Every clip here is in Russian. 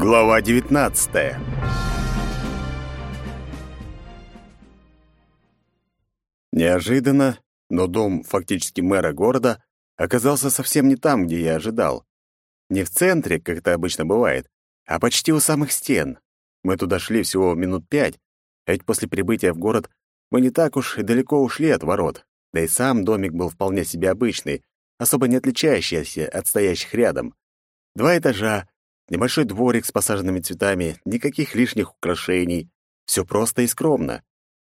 Глава 19 Неожиданно, но дом фактически мэра города оказался совсем не там, где я ожидал. Не в центре, как это обычно бывает, а почти у самых стен. Мы туда шли всего минут пять, а ведь после прибытия в город мы не так уж и далеко ушли от ворот. Да и сам домик был вполне себе обычный, особо не отличающийся от стоящих рядом. Два этажа, Небольшой дворик с посаженными цветами, никаких лишних украшений. Все просто и скромно.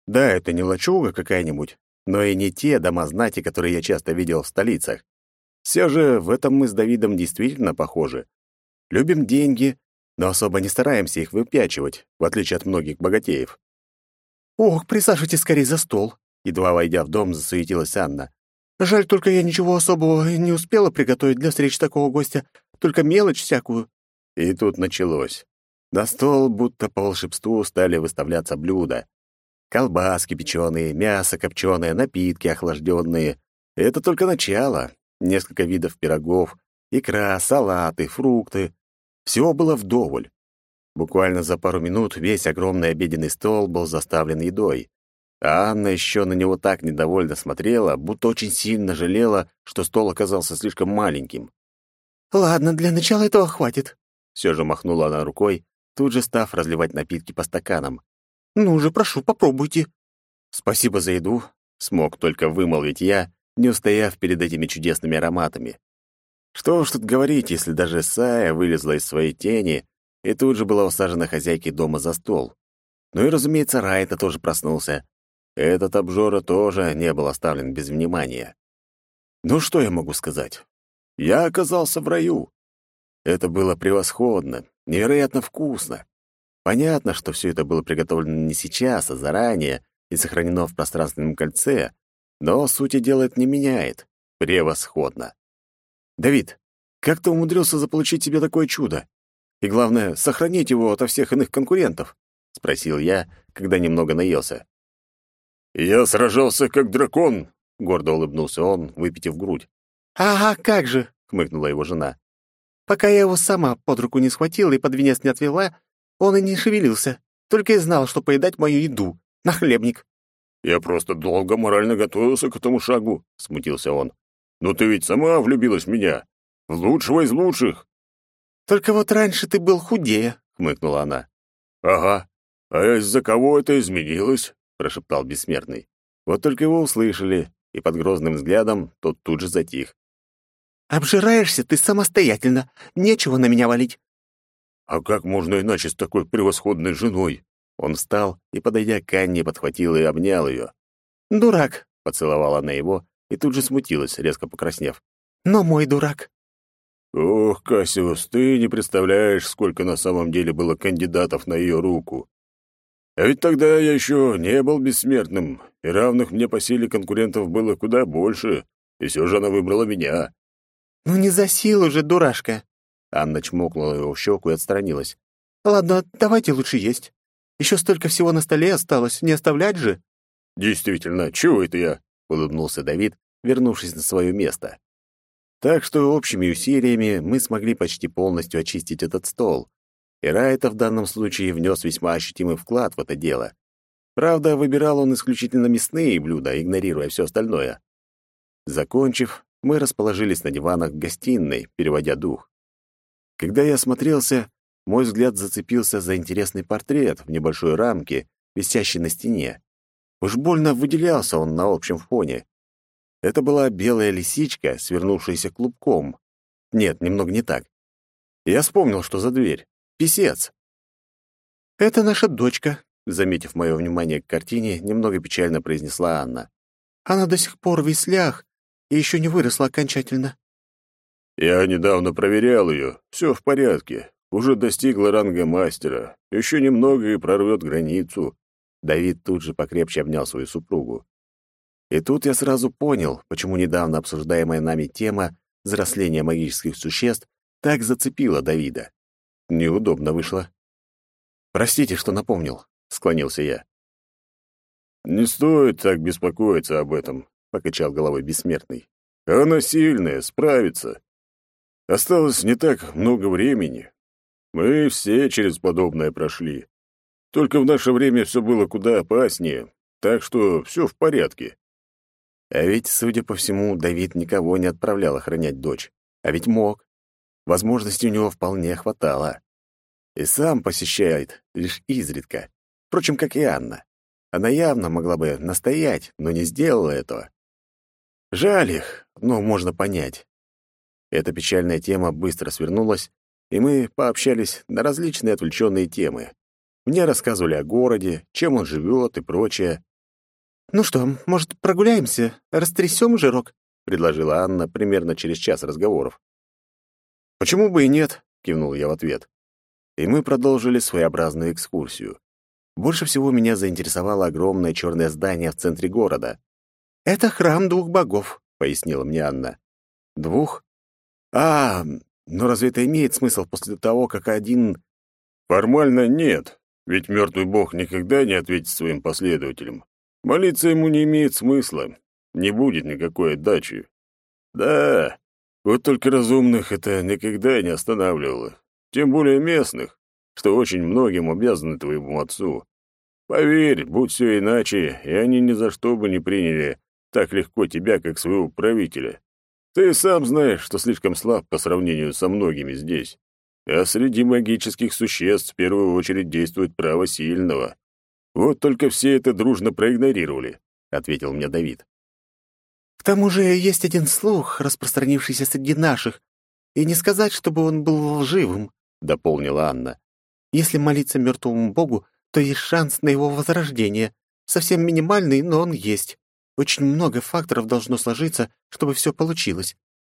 Да, это не лачуга какая-нибудь, но и не те дома знати, которые я часто видел в столицах. Все же в этом мы с Давидом действительно похожи. Любим деньги, но особо не стараемся их выпячивать, в отличие от многих богатеев. «Ох, присаживайтесь скорее за стол», — едва войдя в дом, засуетилась Анна. «Жаль, только я ничего особого не успела приготовить для встречи такого гостя, только мелочь всякую». И тут началось. На стол, будто по волшебству, стали выставляться блюда. Колбаски печеные, мясо копченое, напитки охлажденные. Это только начало. Несколько видов пирогов, икра, салаты, фрукты. Всего было вдоволь. Буквально за пару минут весь огромный обеденный стол был заставлен едой. А Анна еще на него так недовольно смотрела, будто очень сильно жалела, что стол оказался слишком маленьким. «Ладно, для начала этого хватит», все же махнула она рукой, тут же став разливать напитки по стаканам. «Ну же, прошу, попробуйте». «Спасибо за еду», — смог только вымолвить я, не устояв перед этими чудесными ароматами. Что уж тут говорить, если даже Сая вылезла из своей тени и тут же была усажена хозяйкой дома за стол. Ну и, разумеется, Райта тоже проснулся. Этот обжора тоже не был оставлен без внимания. Ну что я могу сказать? Я оказался в раю. Это было превосходно, невероятно вкусно. Понятно, что все это было приготовлено не сейчас, а заранее и сохранено в пространственном кольце, но сути дела это не меняет. Превосходно. Давид, как ты умудрился заполучить себе такое чудо? И главное, сохранить его ото всех иных конкурентов? спросил я, когда немного наелся. Я сражался как дракон, гордо улыбнулся он, выпитив грудь. Ага, как же, хмыкнула его жена. Пока я его сама под руку не схватила и под венец не отвела, он и не шевелился, только и знал, что поедать мою еду. На хлебник. «Я просто долго морально готовился к этому шагу», — смутился он. «Но ты ведь сама влюбилась в меня. В лучшего из лучших». «Только вот раньше ты был худее», — хмыкнула она. «Ага. А из-за кого это изменилось?» — прошептал бессмертный. Вот только его услышали, и под грозным взглядом тот тут же затих. Обжираешься ты самостоятельно. Нечего на меня валить. А как можно иначе с такой превосходной женой? Он встал и, подойдя к Анне, подхватил и обнял ее. «Дурак!» — поцеловала она его и тут же смутилась, резко покраснев. «Но мой дурак!» «Ох, Кассиус, ты не представляешь, сколько на самом деле было кандидатов на ее руку. А ведь тогда я еще не был бессмертным, и равных мне по силе конкурентов было куда больше, и все же она выбрала меня. «Ну не за силу же, дурашка!» Анна чмокнула его в щеку и отстранилась. «Ладно, давайте лучше есть. Еще столько всего на столе осталось, не оставлять же». «Действительно, чего это я?» — улыбнулся Давид, вернувшись на свое место. Так что общими усилиями мы смогли почти полностью очистить этот стол. И Райта в данном случае внес весьма ощутимый вклад в это дело. Правда, выбирал он исключительно мясные блюда, игнорируя все остальное. Закончив, мы расположились на диванах гостиной, переводя дух. Когда я осмотрелся, мой взгляд зацепился за интересный портрет в небольшой рамке, висящий на стене. Уж больно выделялся он на общем фоне. Это была белая лисичка, свернувшаяся клубком. Нет, немного не так. Я вспомнил, что за дверь. Писец. «Это наша дочка», — заметив мое внимание к картине, немного печально произнесла Анна. «Она до сих пор в веслях и еще не выросла окончательно. Я недавно проверял ее. Все в порядке. Уже достигла ранга мастера. Еще немного и прорвет границу. Давид тут же покрепче обнял свою супругу. И тут я сразу понял, почему недавно обсуждаемая нами тема взросления магических существ так зацепила Давида. Неудобно вышло. «Простите, что напомнил», — склонился я. «Не стоит так беспокоиться об этом покачал головой бессмертный. Она сильная, справится. Осталось не так много времени. Мы все через подобное прошли. Только в наше время все было куда опаснее, так что все в порядке. А ведь, судя по всему, Давид никого не отправлял охранять дочь. А ведь мог. Возможностей у него вполне хватало. И сам посещает лишь изредка. Впрочем, как и Анна. Она явно могла бы настоять, но не сделала этого. Жаль их, но можно понять. Эта печальная тема быстро свернулась, и мы пообщались на различные отвлеченные темы. Мне рассказывали о городе, чем он живет и прочее. «Ну что, может, прогуляемся? Растрясем жирок?» — предложила Анна примерно через час разговоров. «Почему бы и нет?» — кивнул я в ответ. И мы продолжили своеобразную экскурсию. Больше всего меня заинтересовало огромное черное здание в центре города. «Это храм двух богов», — пояснила мне Анна. «Двух? А, но разве это имеет смысл после того, как один...» «Формально нет, ведь мертвый бог никогда не ответит своим последователям. Молиться ему не имеет смысла, не будет никакой отдачи. Да, вот только разумных это никогда не останавливало, тем более местных, что очень многим обязаны твоему отцу. Поверь, будь все иначе, и они ни за что бы не приняли так легко тебя, как своего правителя. Ты сам знаешь, что слишком слаб по сравнению со многими здесь. А среди магических существ в первую очередь действует право сильного. Вот только все это дружно проигнорировали, ответил мне Давид. К тому же есть один слух, распространившийся среди наших, и не сказать, чтобы он был лживым, дополнила Анна. Если молиться мертвому богу, то есть шанс на его возрождение. Совсем минимальный, но он есть. Очень много факторов должно сложиться, чтобы все получилось.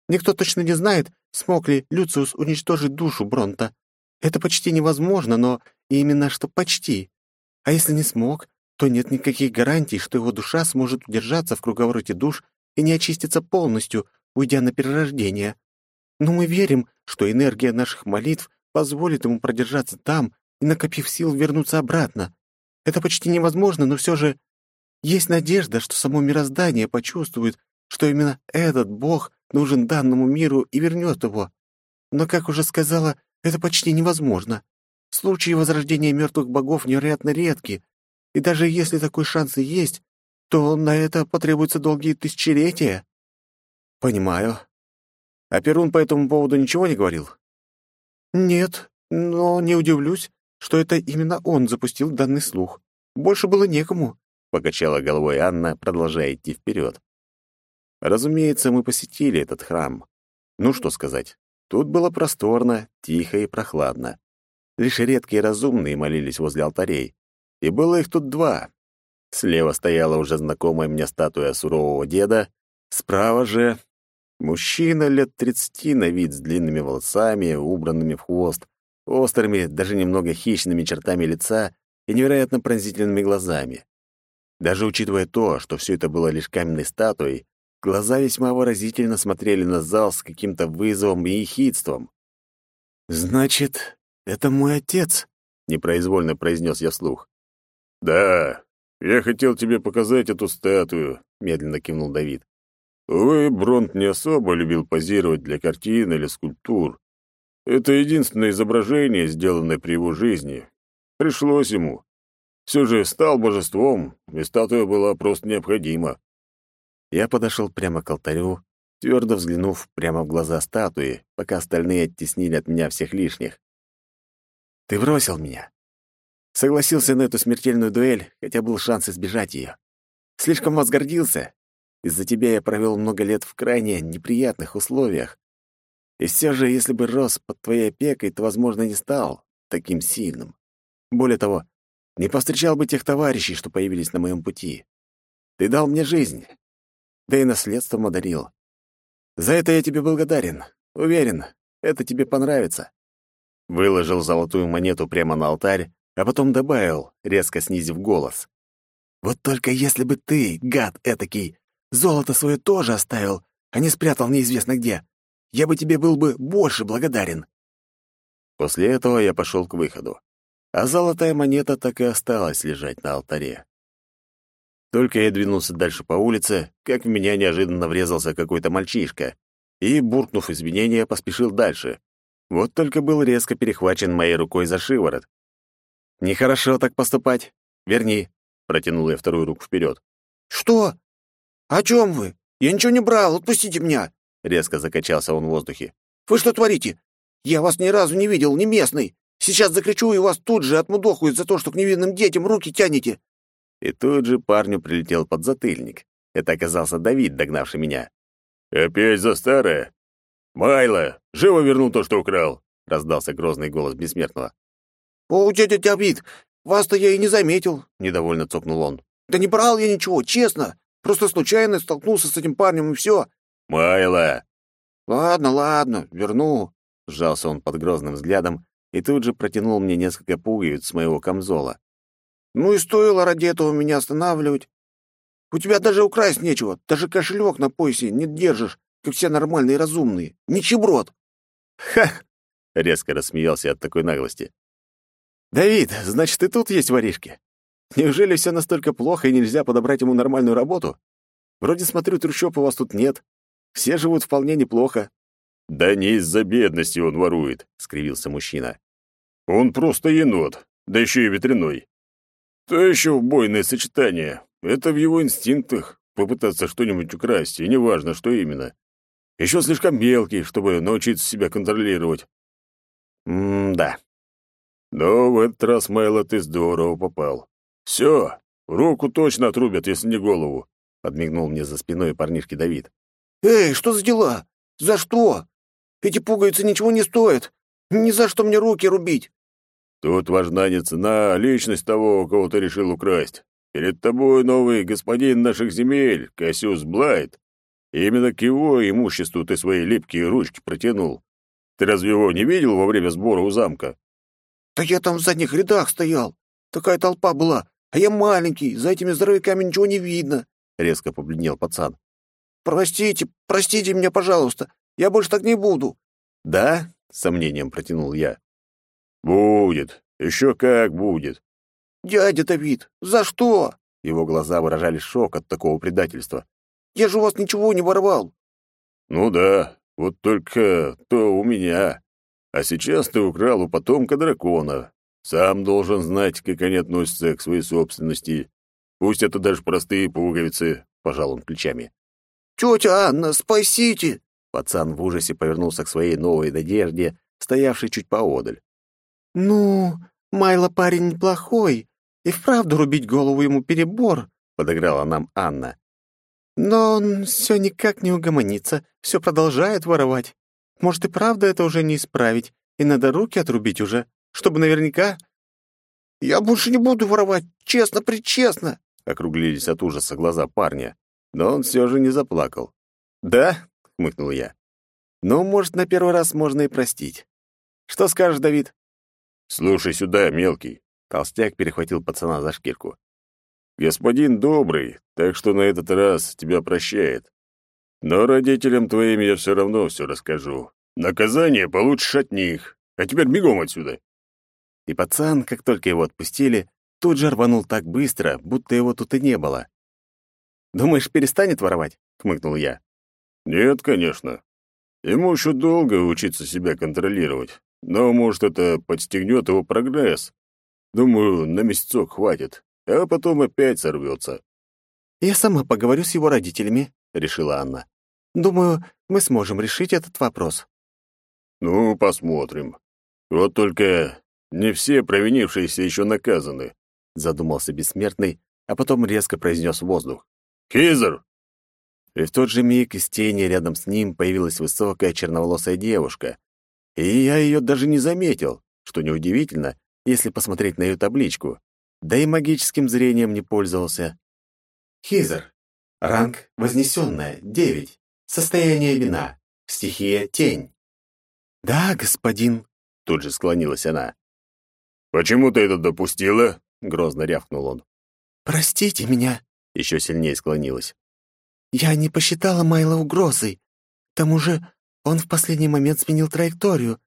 Никто точно не знает, смог ли Люциус уничтожить душу Бронта. Это почти невозможно, но именно что почти. А если не смог, то нет никаких гарантий, что его душа сможет удержаться в круговороте душ и не очиститься полностью, уйдя на перерождение. Но мы верим, что энергия наших молитв позволит ему продержаться там и, накопив сил, вернуться обратно. Это почти невозможно, но все же есть надежда, что само мироздание почувствует, что именно этот бог нужен данному миру и вернет его. Но, как уже сказала, это почти невозможно. Случаи возрождения мертвых богов невероятно редки, и даже если такой шанс и есть, то на это потребуются долгие тысячелетия. Понимаю. А Перун по этому поводу ничего не говорил? Нет, но не удивлюсь, что это именно он запустил данный слух. Больше было некому, — покачала головой Анна, продолжая идти вперед. Разумеется, мы посетили этот храм. Ну что сказать, тут было просторно, тихо и прохладно. Лишь редкие разумные молились возле алтарей. И было их тут два. Слева стояла уже знакомая мне статуя сурового деда, справа же мужчина лет тридцати на вид с длинными волосами, убранными в хвост, острыми, даже немного хищными чертами лица и невероятно пронзительными глазами. Даже учитывая то, что все это было лишь каменной статуей, глаза весьма выразительно смотрели на зал с каким-то вызовом и ехидством. «Значит, «Это мой отец», — непроизвольно произнес я вслух. «Да, я хотел тебе показать эту статую», — медленно кивнул Давид. «Увы, Бронт не особо любил позировать для картин или скульптур. Это единственное изображение, сделанное при его жизни. Пришлось ему. Все же стал божеством, и статуя была просто необходима». Я подошел прямо к алтарю, твердо взглянув прямо в глаза статуи, пока остальные оттеснили от меня всех лишних. Ты бросил меня. Согласился на эту смертельную дуэль, хотя был шанс избежать ее. Слишком возгордился. Из-за тебя я провел много лет в крайне неприятных условиях. И все же, если бы рос под твоей опекой, то, возможно, не стал таким сильным. Более того, не повстречал бы тех товарищей, что появились на моем пути. Ты дал мне жизнь, да и наследством одарил. За это я тебе благодарен. Уверен, это тебе понравится. Выложил золотую монету прямо на алтарь, а потом добавил, резко снизив голос. «Вот только если бы ты, гад этакий, золото свое тоже оставил, а не спрятал неизвестно где, я бы тебе был бы больше благодарен». После этого я пошел к выходу, а золотая монета так и осталась лежать на алтаре. Только я двинулся дальше по улице, как в меня неожиданно врезался какой-то мальчишка и, буркнув извинения, поспешил дальше. Вот только был резко перехвачен моей рукой за шиворот. «Нехорошо так поступать. Верни», — протянул я вторую руку вперед. «Что? О чем вы? Я ничего не брал, отпустите меня!» Резко закачался он в воздухе. «Вы что творите? Я вас ни разу не видел, не местный. Сейчас закричу и вас тут же отмудохают за то, что к невинным детям руки тянете». И тут же парню прилетел подзатыльник. Это оказался Давид, догнавший меня. «Опять за старое? Майло, живо вернул то, что украл!» — раздался грозный голос бессмертного. «О, дядя Давид, вас-то я и не заметил», — недовольно цокнул он. «Да не брал я ничего, честно. Просто случайно столкнулся с этим парнем, и все». «Майло!» «Ладно, ладно, верну», — сжался он под грозным взглядом и тут же протянул мне несколько пуговиц с моего камзола. «Ну и стоило ради этого меня останавливать. У тебя даже украсть нечего, даже кошелек на поясе не держишь, как все нормальные и разумные. Ничеброд!» «Ха!» — резко рассмеялся от такой наглости. «Давид, значит, и тут есть воришки? Неужели все настолько плохо и нельзя подобрать ему нормальную работу? Вроде смотрю, трущоб у вас тут нет. Все живут вполне неплохо». «Да не из-за бедности он ворует», — скривился мужчина. «Он просто енот, да еще и ветряной. То еще убойное сочетание. Это в его инстинктах попытаться что-нибудь украсть, и неважно, что именно. Еще слишком мелкий, чтобы научиться себя контролировать. М-да. Но в этот раз, Майло, ты здорово попал. Все, руку точно отрубят, если не голову, подмигнул мне за спиной парнишки Давид. Эй, что за дела? За что? Эти пуговицы ничего не стоят. Ни за что мне руки рубить. Тут важна не цена, а личность того, кого ты решил украсть. Перед тобой новый господин наших земель, Кассиус Блайт. именно к его имуществу ты свои липкие ручки протянул. Ты разве его не видел во время сбора у замка? Да я там в задних рядах стоял. Такая толпа была, а я маленький, за этими здоровяками ничего не видно. Резко побледнел пацан. Простите, простите меня, пожалуйста. Я больше так не буду. Да? С сомнением протянул я. Будет. Еще как будет. Дядя Давид, за что? Его глаза выражали шок от такого предательства. Я же у вас ничего не воровал. Ну да, вот только то у меня. А сейчас ты украл у потомка дракона. Сам должен знать, как они относятся к своей собственности. Пусть это даже простые пуговицы, пожал он плечами. Тетя Анна, спасите! Пацан в ужасе повернулся к своей новой надежде, стоявшей чуть поодаль. «Ну, Майло парень неплохой, и вправду рубить голову ему перебор», — подыграла нам Анна. «Но он все никак не угомонится, все продолжает воровать. Может, и правда это уже не исправить, и надо руки отрубить уже, чтобы наверняка...» «Я больше не буду воровать, честно-причестно», — округлились от ужаса глаза парня, но он все же не заплакал. «Да?» — хмыкнул я. «Ну, может, на первый раз можно и простить. Что скажешь, Давид?» «Слушай сюда, мелкий!» Толстяк перехватил пацана за шкирку. «Господин добрый, так что на этот раз тебя прощает. Но родителям твоим я все равно все расскажу. Наказание получишь от них. А теперь бегом отсюда!» И пацан, как только его отпустили, тут же рванул так быстро, будто его тут и не было. «Думаешь, перестанет воровать?» — хмыкнул я. «Нет, конечно. Ему еще долго учиться себя контролировать. Но, может, это подстегнет его прогресс. Думаю, на месяцок хватит, а потом опять сорвется. «Я сама поговорю с его родителями», — решила Анна. «Думаю, мы сможем решить этот вопрос». «Ну, посмотрим. Вот только не все провинившиеся еще наказаны», — задумался бессмертный, а потом резко произнес воздух. «Хизер!» И в тот же миг из тени рядом с ним появилась высокая черноволосая девушка, и я ее даже не заметил, что неудивительно, если посмотреть на ее табличку. Да и магическим зрением не пользовался. Хизер. Ранг вознесенная, 9. Состояние вина. Стихия тень. Да, господин, тут же склонилась она. Почему ты это допустила? грозно рявкнул он. Простите меня, еще сильнее склонилась. Я не посчитала Майла угрозой. К тому же он в последний момент сменил траекторию.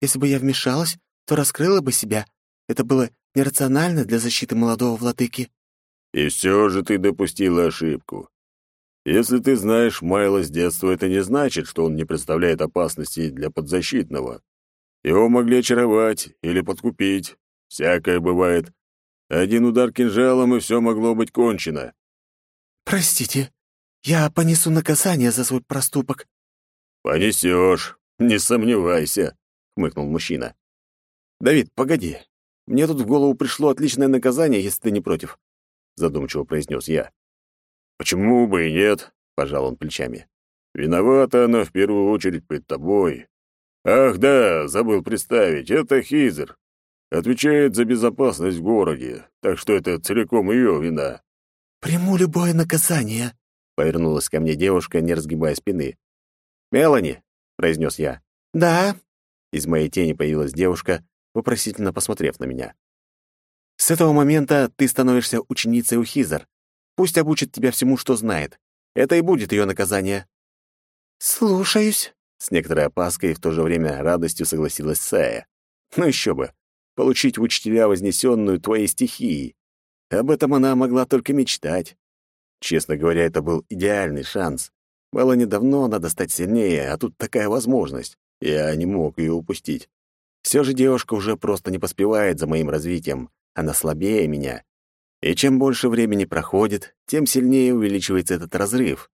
Если бы я вмешалась, то раскрыла бы себя. Это было нерационально для защиты молодого владыки. И все же ты допустила ошибку. Если ты знаешь Майла с детства, это не значит, что он не представляет опасности для подзащитного. Его могли очаровать или подкупить. Всякое бывает. Один удар кинжалом, и все могло быть кончено. «Простите, я понесу наказание за свой проступок». «Понесешь, не сомневайся», — хмыкнул мужчина. «Давид, погоди. Мне тут в голову пришло отличное наказание, если ты не против», — задумчиво произнес я. «Почему бы и нет?» — пожал он плечами. «Виновата она в первую очередь перед тобой. Ах да, забыл представить, это Хизер. Отвечает за безопасность в городе, так что это целиком ее вина». «Приму любое наказание», — повернулась ко мне девушка, не разгибая спины. «Мелани», — произнес я. «Да». Из моей тени появилась девушка, вопросительно посмотрев на меня. «С этого момента ты становишься ученицей у Хизер. Пусть обучит тебя всему, что знает. Это и будет ее наказание». «Слушаюсь», — с некоторой опаской и в то же время радостью согласилась Сая. «Ну еще бы! Получить в учителя вознесенную твоей стихией. Об этом она могла только мечтать. Честно говоря, это был идеальный шанс. Было недавно надо стать сильнее, а тут такая возможность. Я не мог ее упустить. Все же девушка уже просто не поспевает за моим развитием. Она слабее меня. И чем больше времени проходит, тем сильнее увеличивается этот разрыв.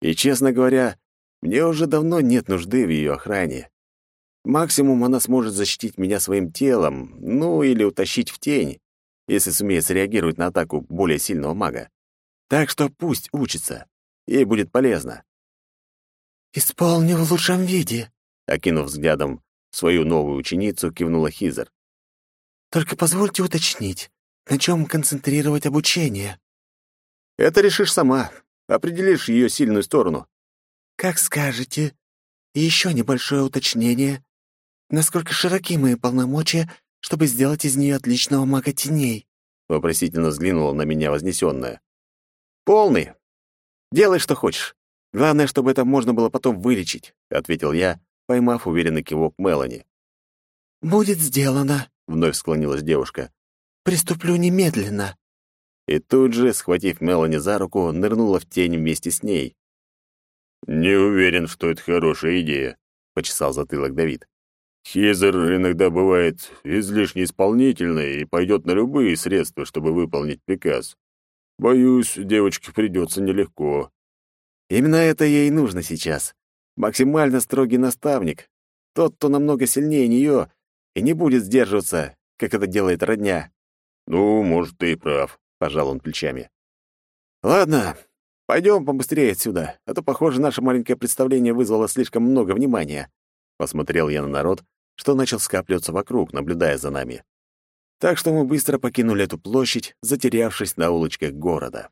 И, честно говоря, мне уже давно нет нужды в ее охране. Максимум она сможет защитить меня своим телом, ну или утащить в тень, если сумеет среагировать на атаку более сильного мага. Так что пусть учится. Ей будет полезно. «Исполню в лучшем виде», — окинув взглядом свою новую ученицу, кивнула Хизер. «Только позвольте уточнить, на чем концентрировать обучение?» «Это решишь сама. Определишь ее сильную сторону». «Как скажете. И еще небольшое уточнение. Насколько широки мои полномочия, чтобы сделать из нее отличного мага теней?» Вопросительно взглянула на меня вознесенная. «Полный. Делай, что хочешь. Главное, чтобы это можно было потом вылечить», — ответил я, поймав уверенный кивок Мелани. «Будет сделано», — вновь склонилась девушка. Приступлю немедленно». И тут же, схватив Мелани за руку, нырнула в тень вместе с ней. «Не уверен, что это хорошая идея», — почесал затылок Давид. «Хизер иногда бывает излишне исполнительной и пойдет на любые средства, чтобы выполнить приказ. Боюсь, девочке придется нелегко». «Именно это ей нужно сейчас. Максимально строгий наставник. Тот, кто намного сильнее нее и не будет сдерживаться, как это делает родня. «Ну, может, ты и прав», — пожал он плечами. «Ладно, пойдем побыстрее отсюда, а то, похоже, наше маленькое представление вызвало слишком много внимания». Посмотрел я на народ, что начал скапливаться вокруг, наблюдая за нами. Так что мы быстро покинули эту площадь, затерявшись на улочках города.